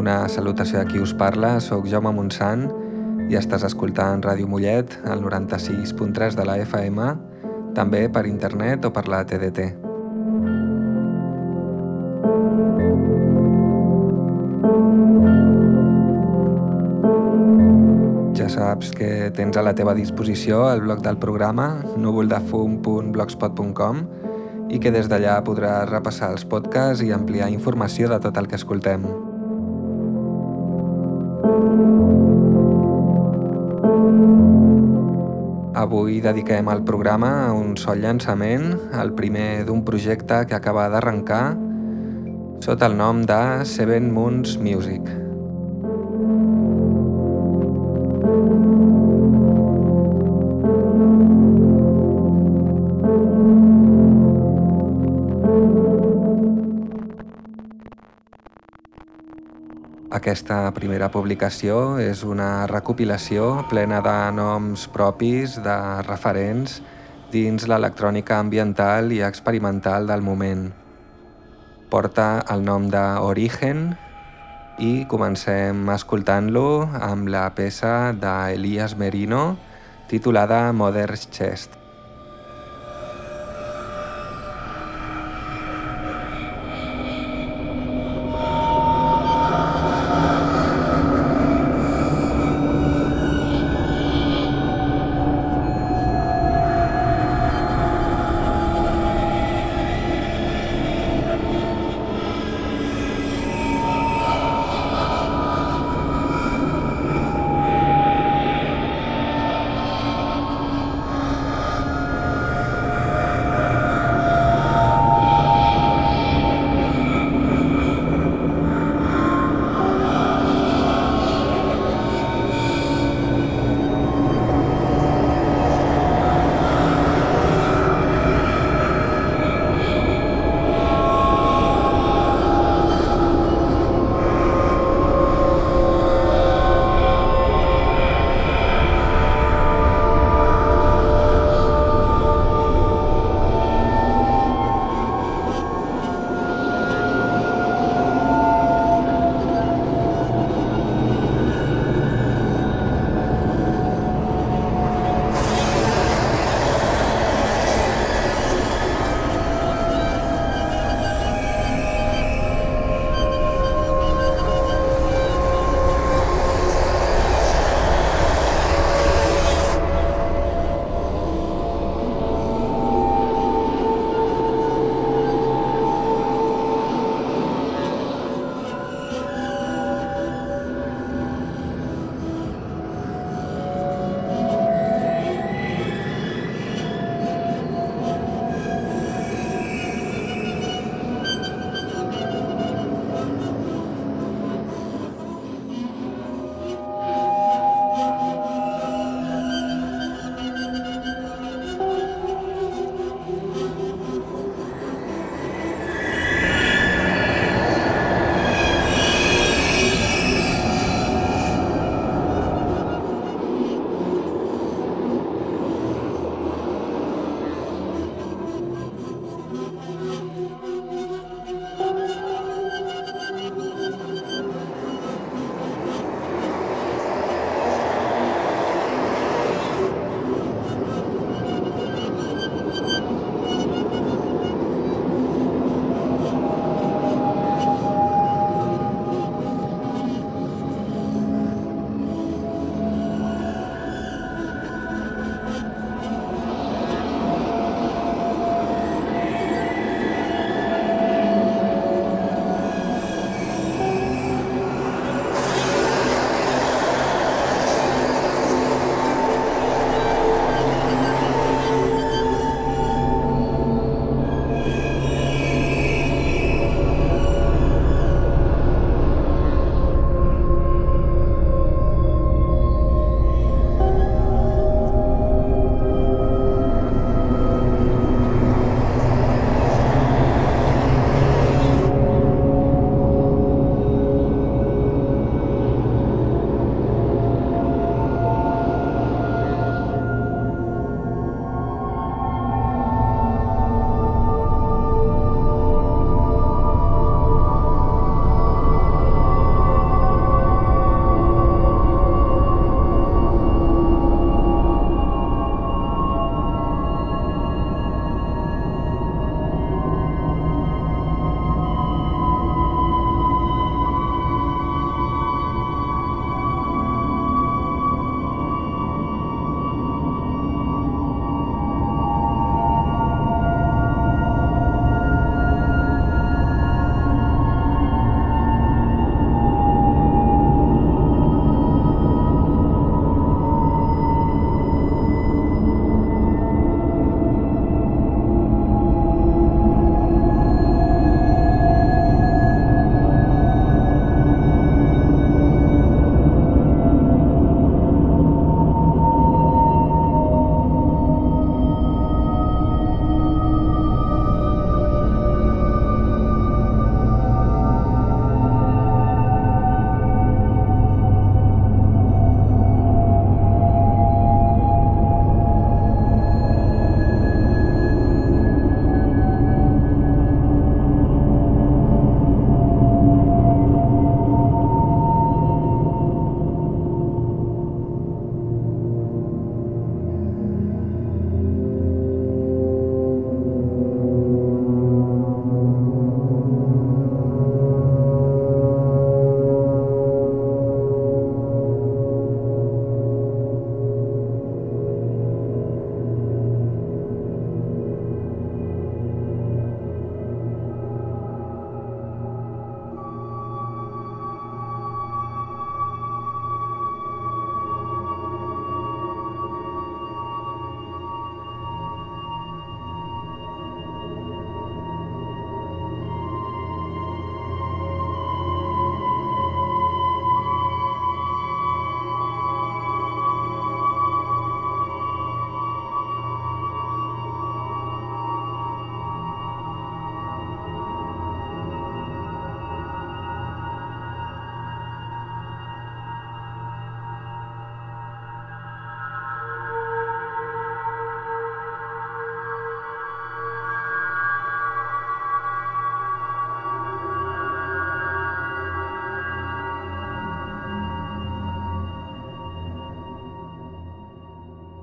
Una salutació de qui us parla, sóc Jaume Montsant i estàs escoltant Ràdio Mollet al 96.3 de la FM, també per internet o per la TDT. Ja saps que tens a la teva disposició el blog del programa núvoldefum.blogspot.com i que des d'allà podràs repassar els podcasts i ampliar informació de tot el que escoltem. Avui dediquem el programa a un sol llançament, el primer d'un projecte que acaba d'arrencar sota el nom de Seven Moons Music. Aquesta primera publicació és una recopilació plena de noms propis, de referents, dins l'electrònica ambiental i experimental del moment. Porta el nom d'Origen i comencem escoltant-lo amb la peça d'Elias Merino titulada Mother's Chest.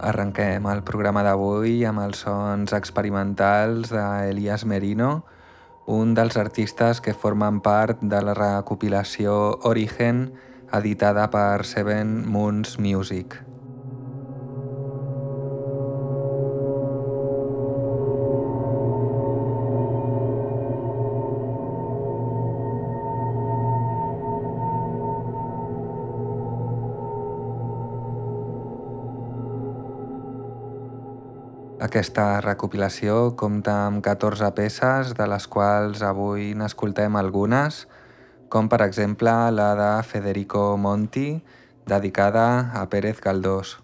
Arrenquem el programa d'avui amb els sons experimentals d'Elias Merino, un dels artistes que formen part de la recopilació Origen editada per Seven Moons Music. Aquesta recopilació compta amb 14 peces, de les quals avui n'escoltem algunes, com per exemple la de Federico Monti, dedicada a Pérez Galdós.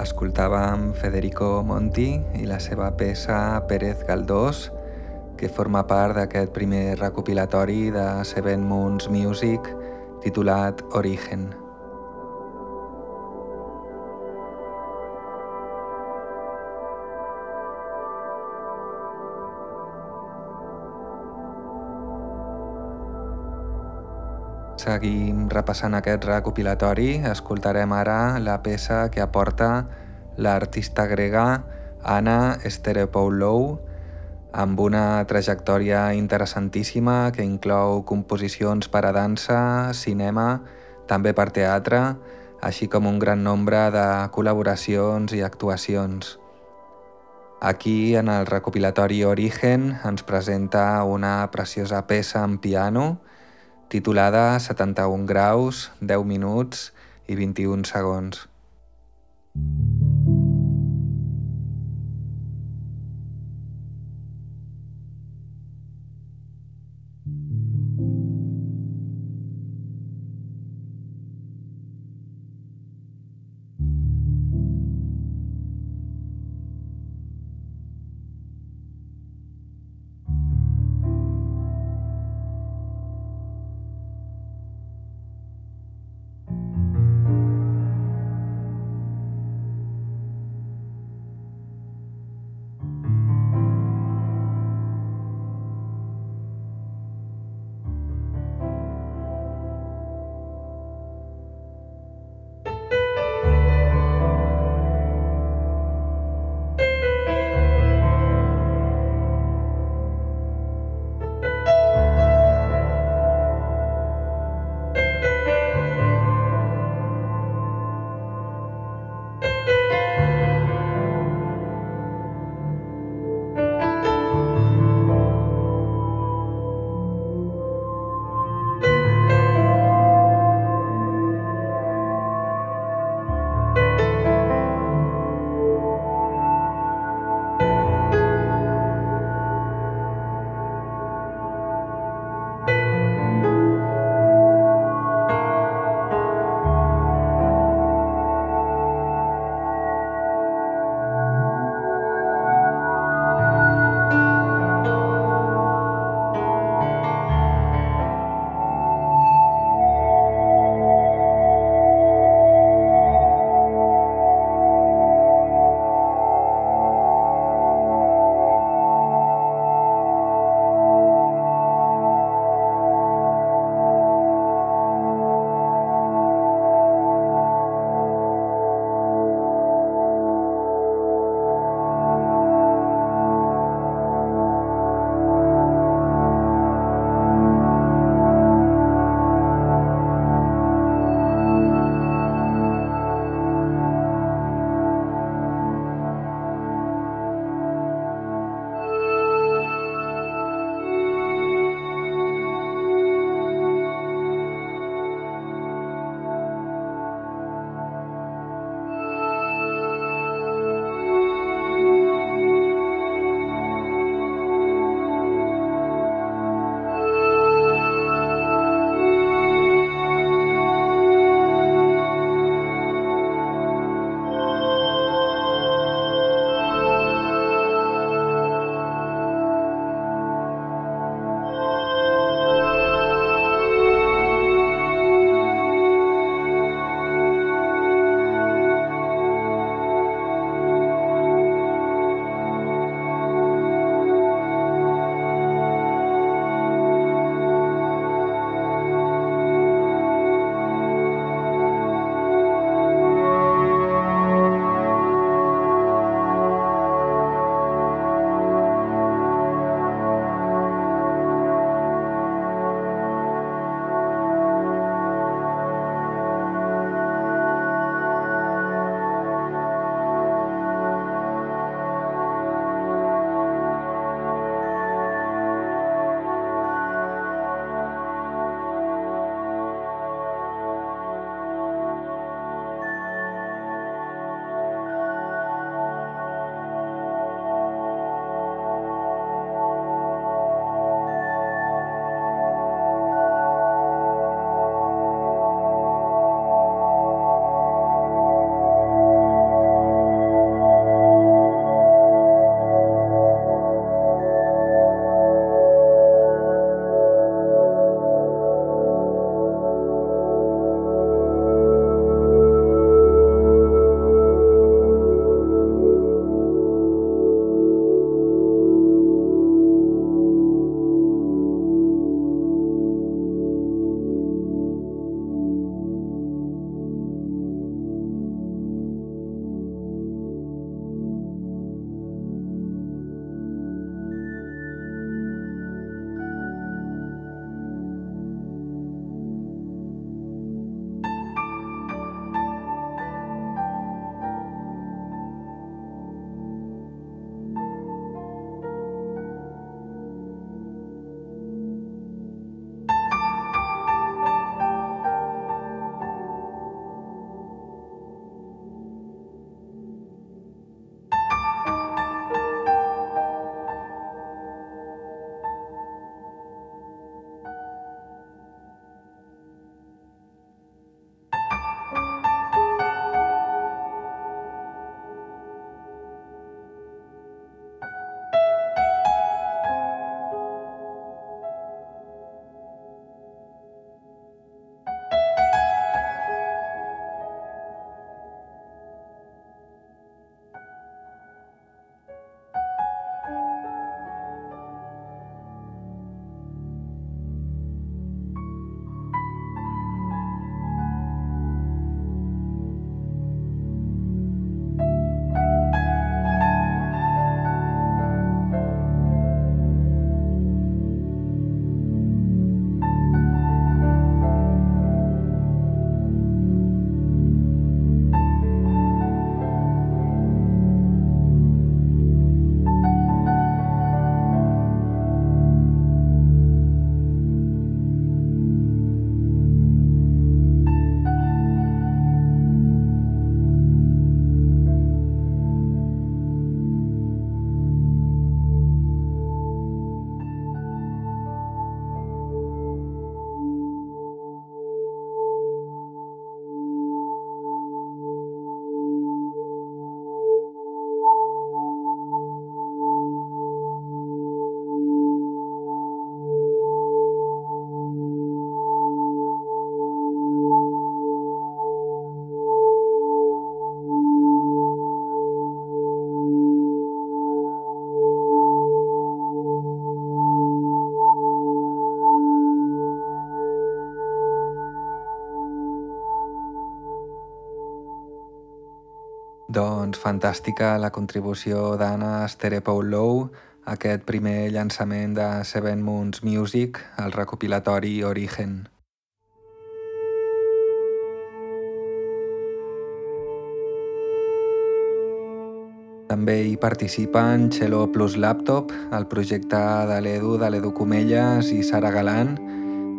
Escoltàvem Federico Monti i la seva peça Pérez Galdós, que forma part d'aquest primer recopilatori de Seven Moons Music titulat Origen. Seguim repassant aquest recopilatori, escoltarem ara la peça que aporta l'artista grega Anna Esterepoulou, amb una trajectòria interessantíssima que inclou composicions per a dansa, cinema, també per teatre, així com un gran nombre de col·laboracions i actuacions. Aquí, en el recopilatori Origen, ens presenta una preciosa peça en piano, titulada 71 graus, 10 minuts i 21 segons. Doncs fantàstica la contribució d'Anna Sterepoulou a aquest primer llançament de Seven Moons Music, el recopilatori Origen. També hi participen Cello Plus Laptop, el projecte de l'Edu, de l'Edu Comelles i Sara Galant,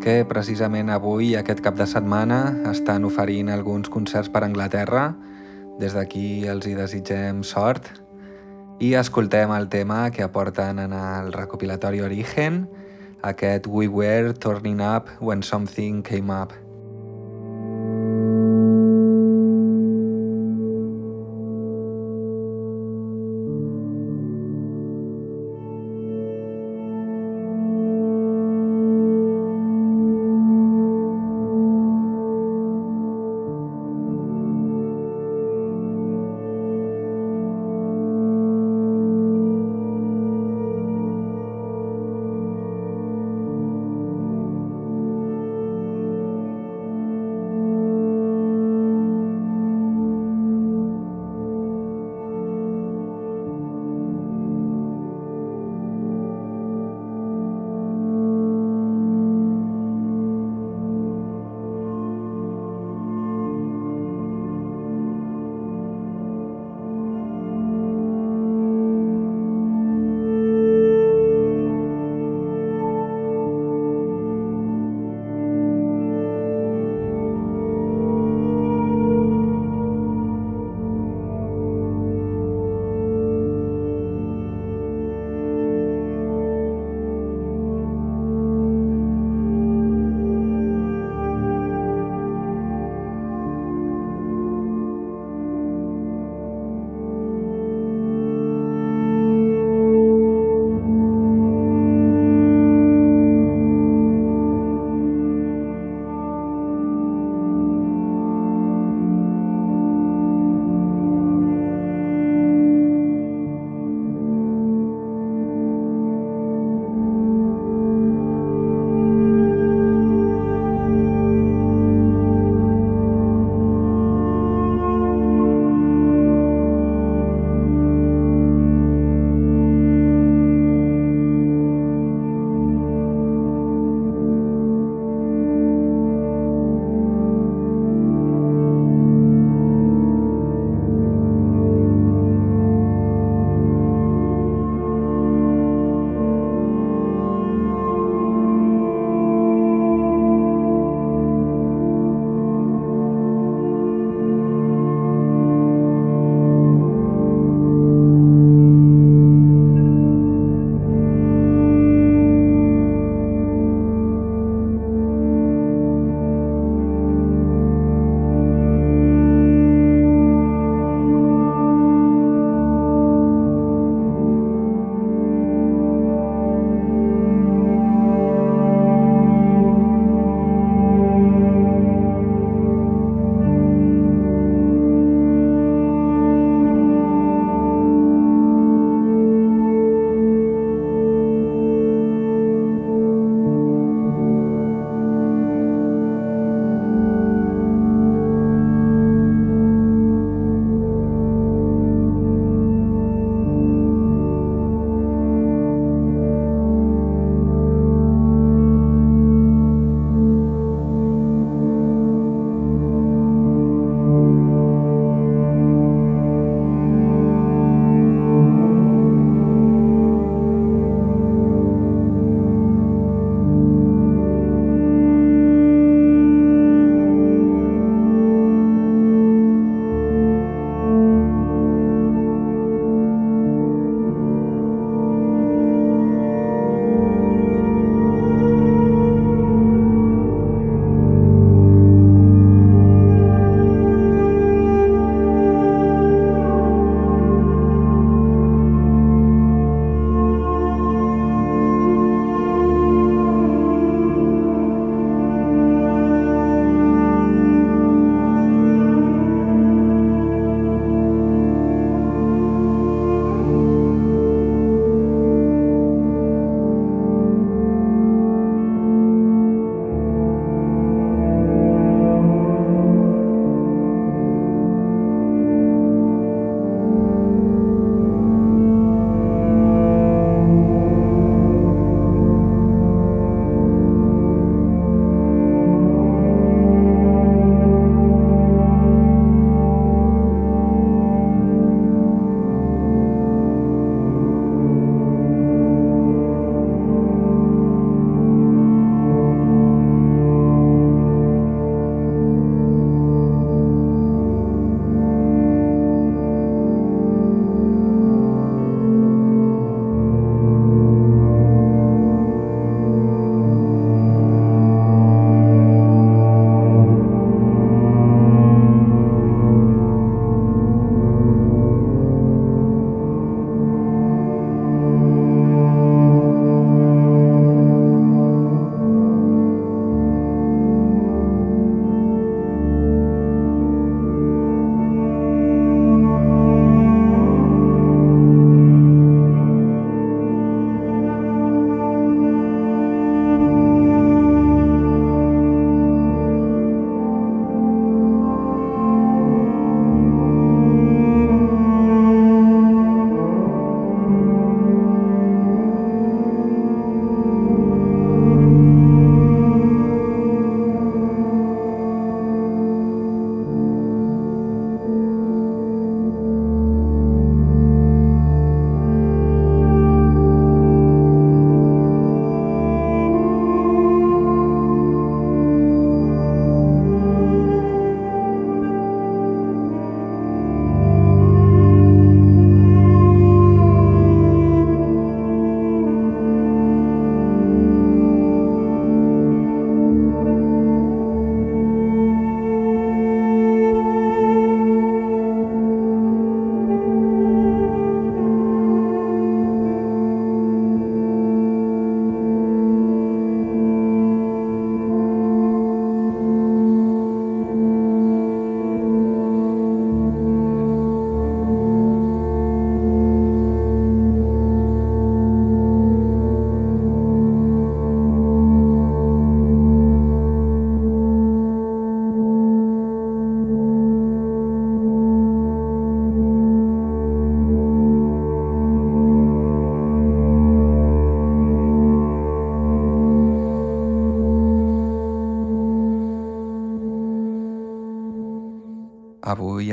que precisament avui, aquest cap de setmana, estan oferint alguns concerts per Anglaterra, des d'aquí els hi desitgem sort i escoltem el tema que aporten en el recopilatori Origen, aquest We Were Turning Up When Something Came Up.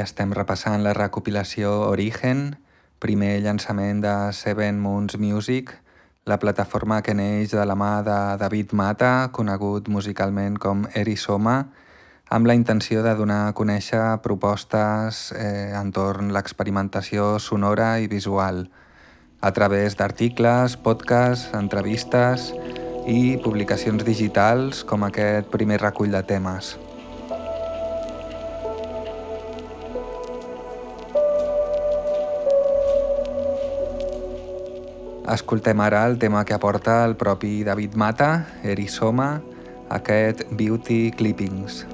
Estem repassant la recopilació Origen, primer llançament de Seven Moons Music, la plataforma que neix de la mà de David Mata, conegut musicalment com Erisoma, amb la intenció de donar a conèixer propostes eh, entorn l'experimentació sonora i visual, a través d'articles, podcasts, entrevistes i publicacions digitals com aquest primer recull de temes. Escoltem ara el tema que aporta el propi David Mata, Erisoma, aquest Beauty Clippings.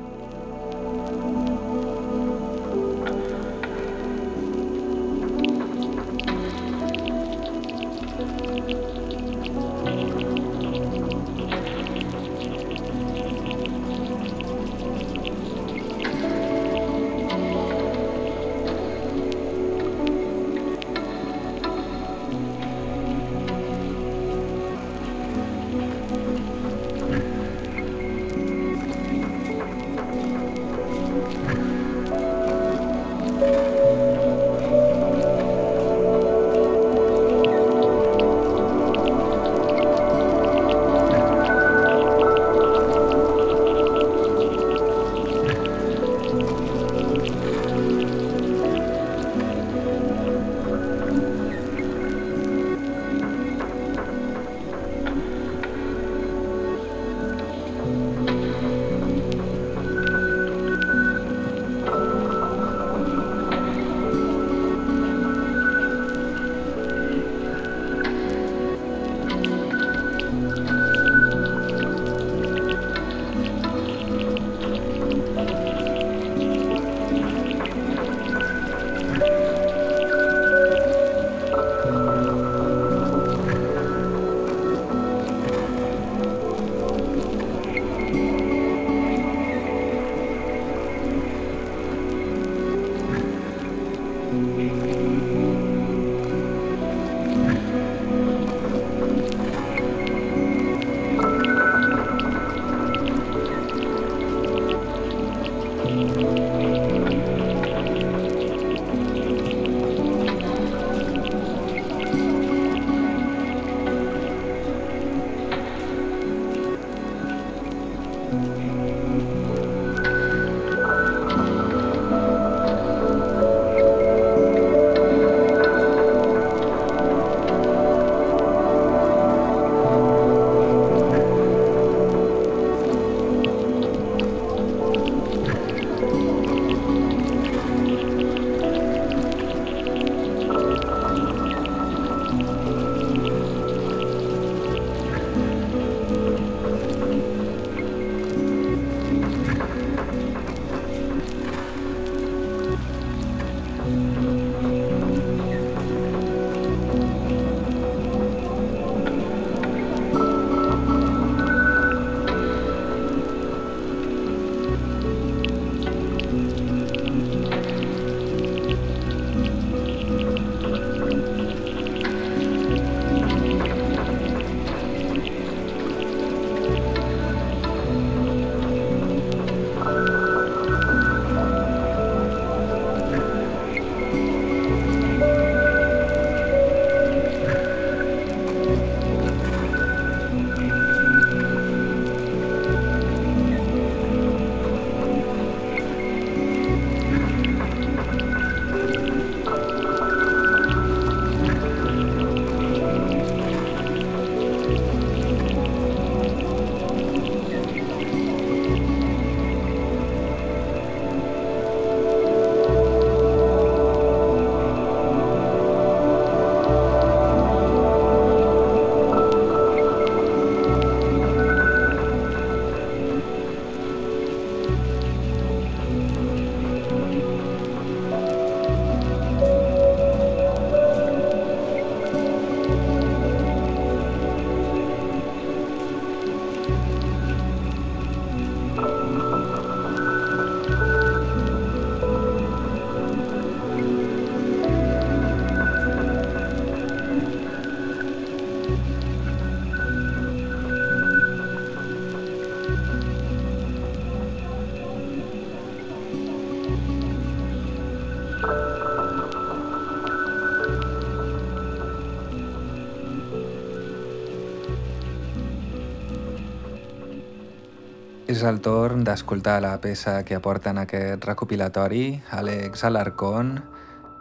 El torn d'escoltar la peça que aporta en aquest recopilatori Àlex Alarcón,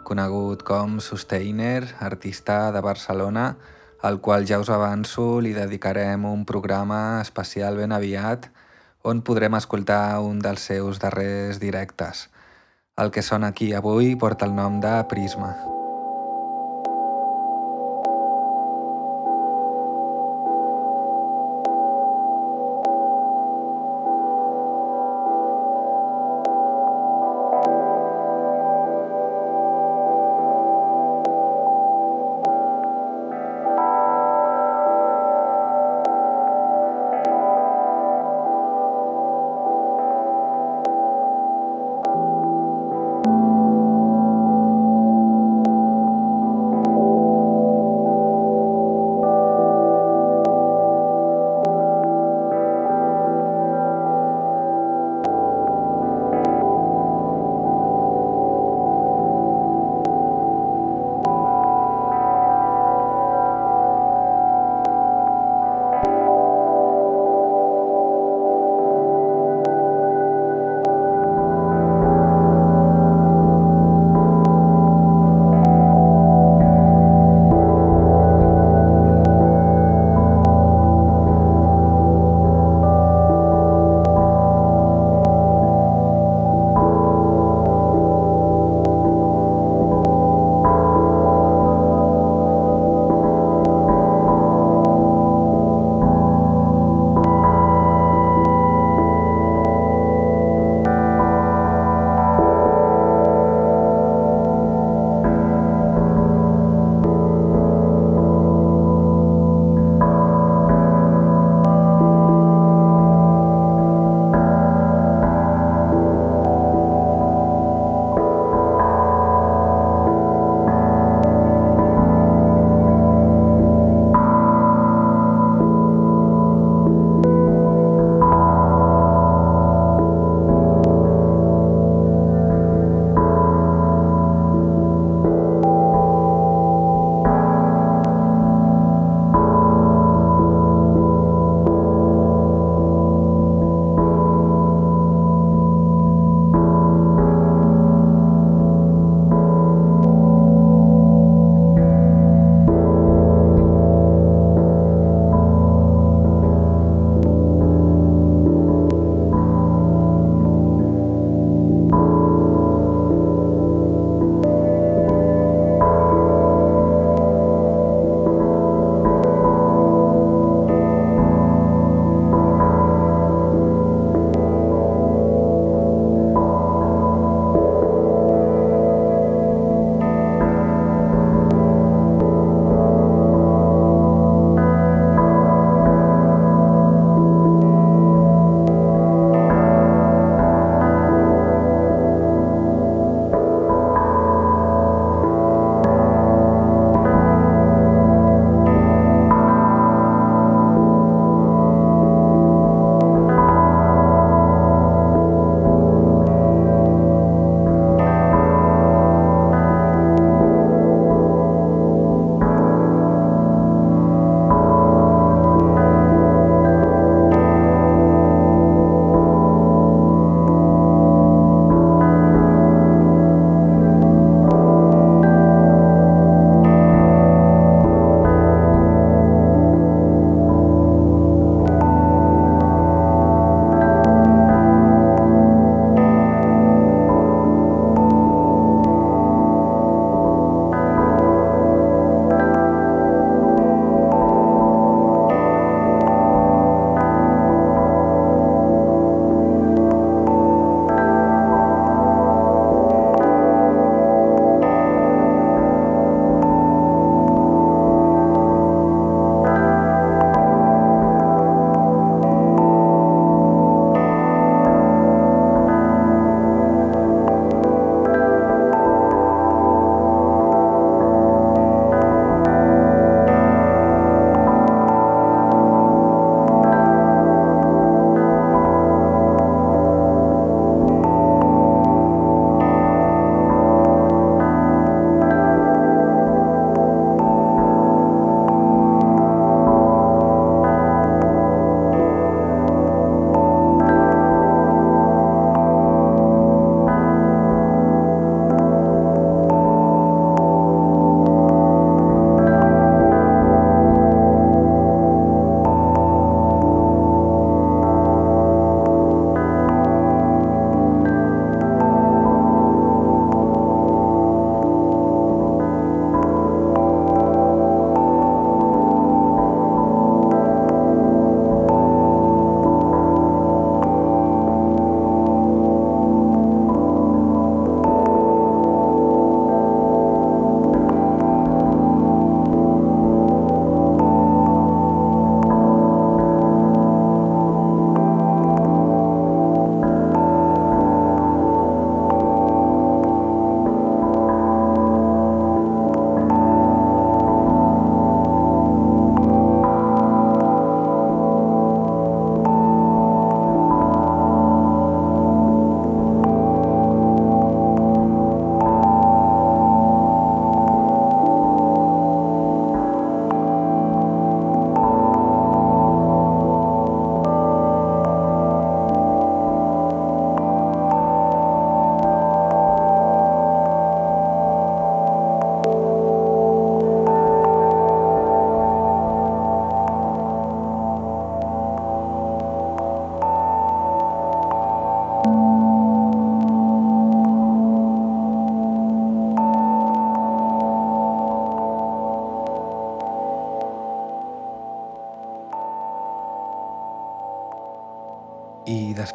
conegut com Sustainer, artista de Barcelona, al qual ja us avanço li dedicarem un programa especial ben aviat on podrem escoltar un dels seus darrers directes. El que sona aquí avui porta el nom de Prisma.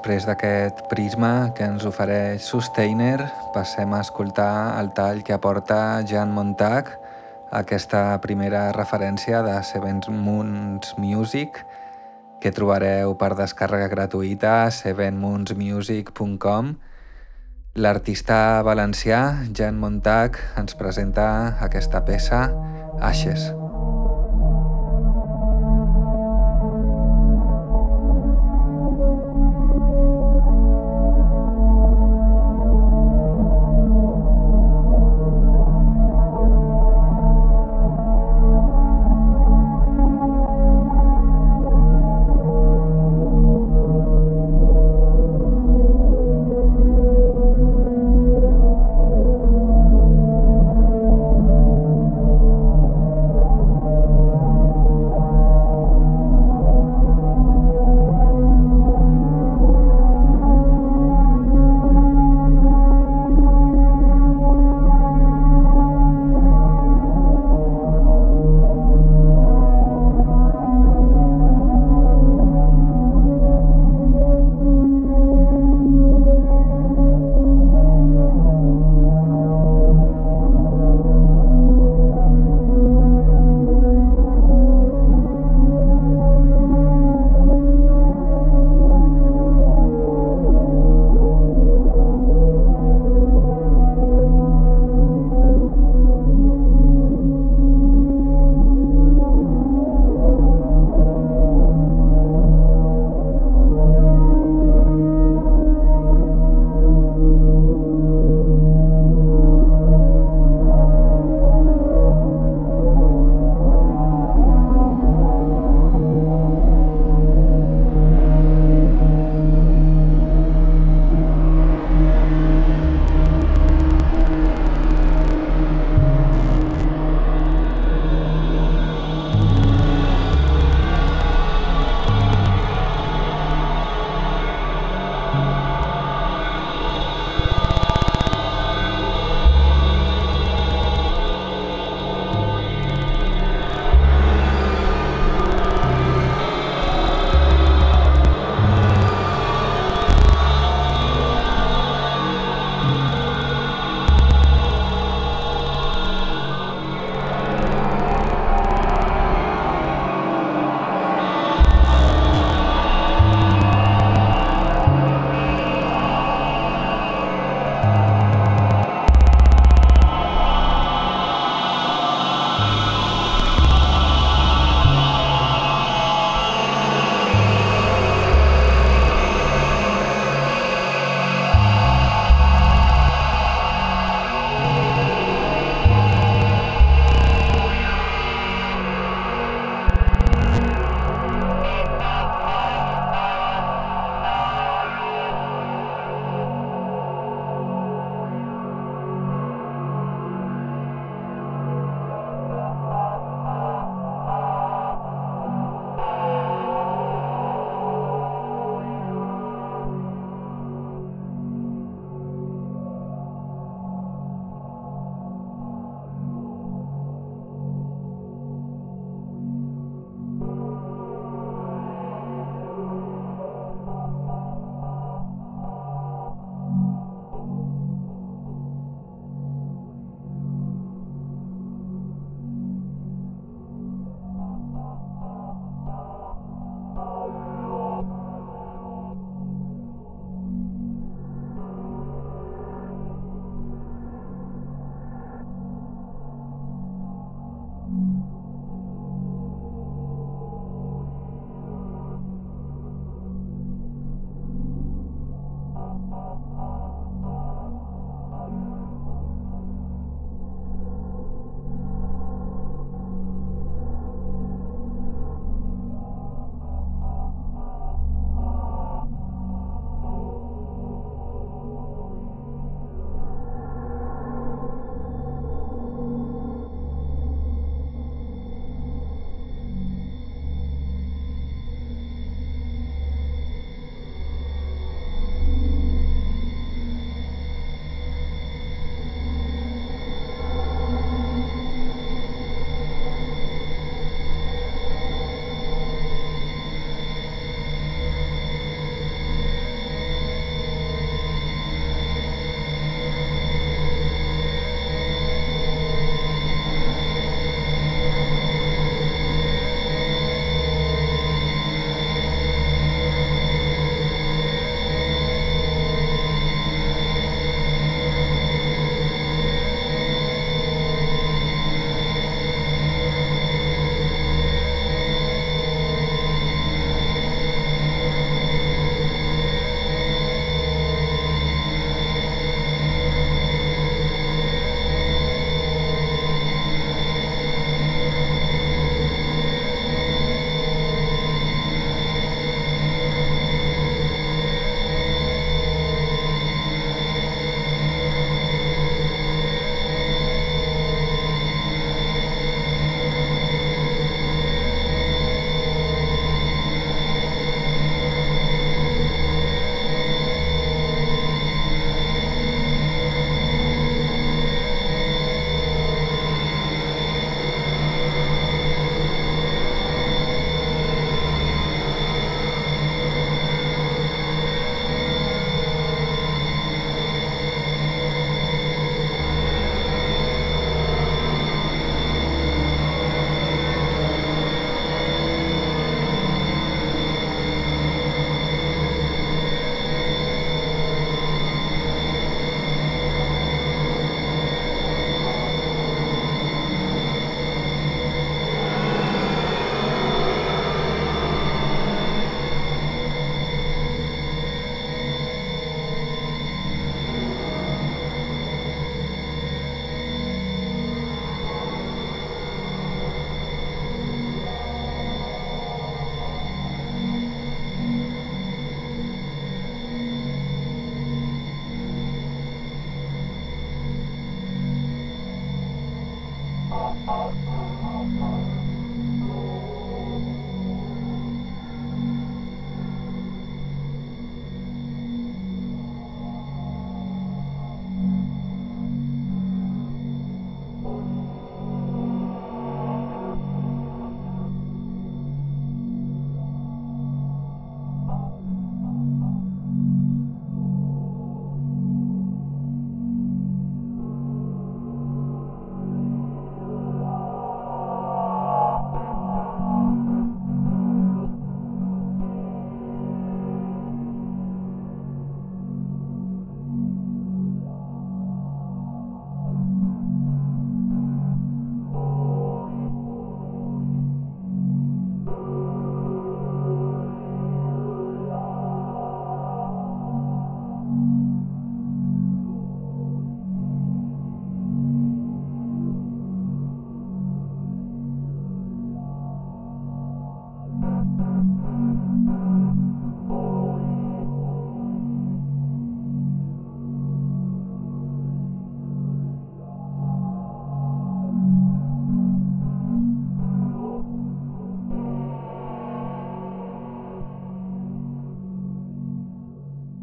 Després d'aquest prisma que ens ofereix Sustainer, passem a escoltar el tall que aporta Jan Montag, aquesta primera referència de Seven Moons Music, que trobareu per descàrrega gratuïta a sevenmoonsmusic.com. L'artista valencià Jan Montag ens presenta aquesta peça Ashes.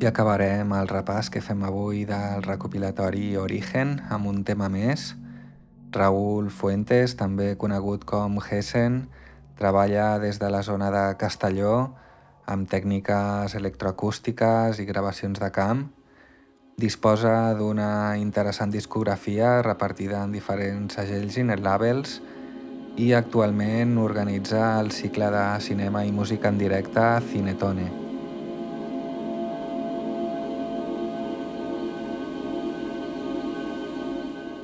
I acabarem el repàs que fem avui del recopilatori Origen amb un tema més. Raúl Fuentes, també conegut com Hessen, treballa des de la zona de Castelló amb tècniques electroacústiques i gravacions de camp Disposa d'una interessant discografia repartida en diferents segells i netlabels i actualment organitza el cicle de cinema i música en directe Cinetone.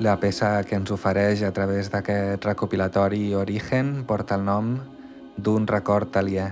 La peça que ens ofereix a través d'aquest recopilatori Origen porta el nom d'un record aliè.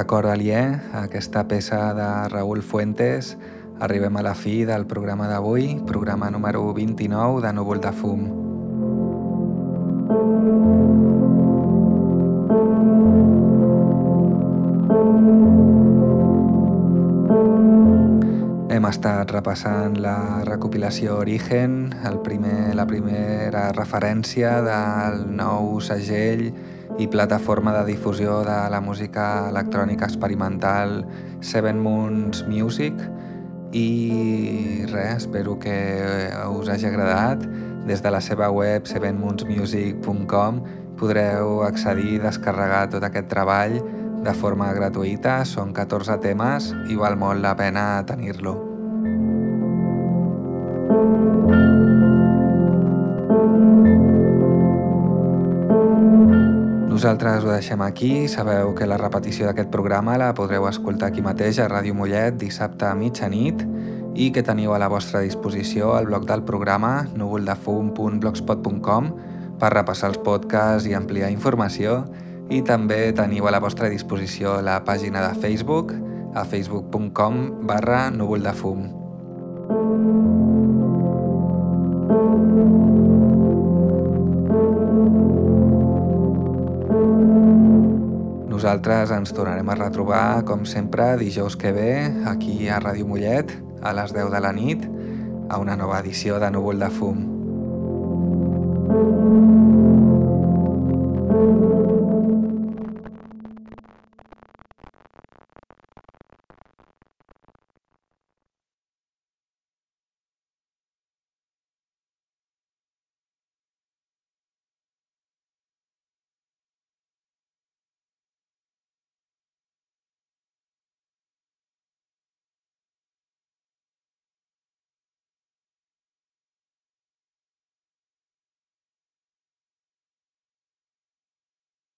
Record aliè, aquesta peça de Raúl Fuentes, arribem a la fi del programa d'avui, programa número 29 de Núvol de Fum. Hem estat repassant la recopilació Origen, el primer, la primera referència del nou segell i plataforma de difusió de la música electrònica experimental Seven Moons Music i res, espero que us hagi agradat. Des de la seva web sevenmoonsmusic.com podreu accedir i descarregar tot aquest treball de forma gratuïta. Són 14 temes i val molt la pena tenir-lo. Nosaltres ho deixem aquí. Sabeu que la repetició d'aquest programa la podreu escoltar aquí mateix a Ràdio Mollet dissabte a mitjanit i que teniu a la vostra disposició el blog del programa núvoldefum.blogspot.com per repassar els podcasts i ampliar informació i també teniu a la vostra disposició la pàgina de Facebook a facebook.com barra núvoldefum. Nosaltres ens tornarem a retrobar, com sempre, dijous que ve, aquí a Ràdio Mollet, a les 10 de la nit, a una nova edició de Núvol de Fum. Thank you.